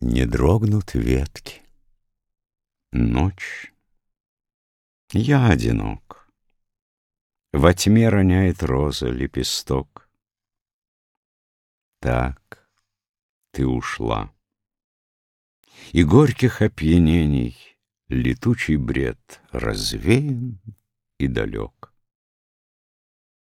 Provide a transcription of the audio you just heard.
Не дрогнут ветки. Ночь. Я одинок. Во тьме роняет роза лепесток. Так ты ушла. И горьких опьянений Летучий бред развеян и далек.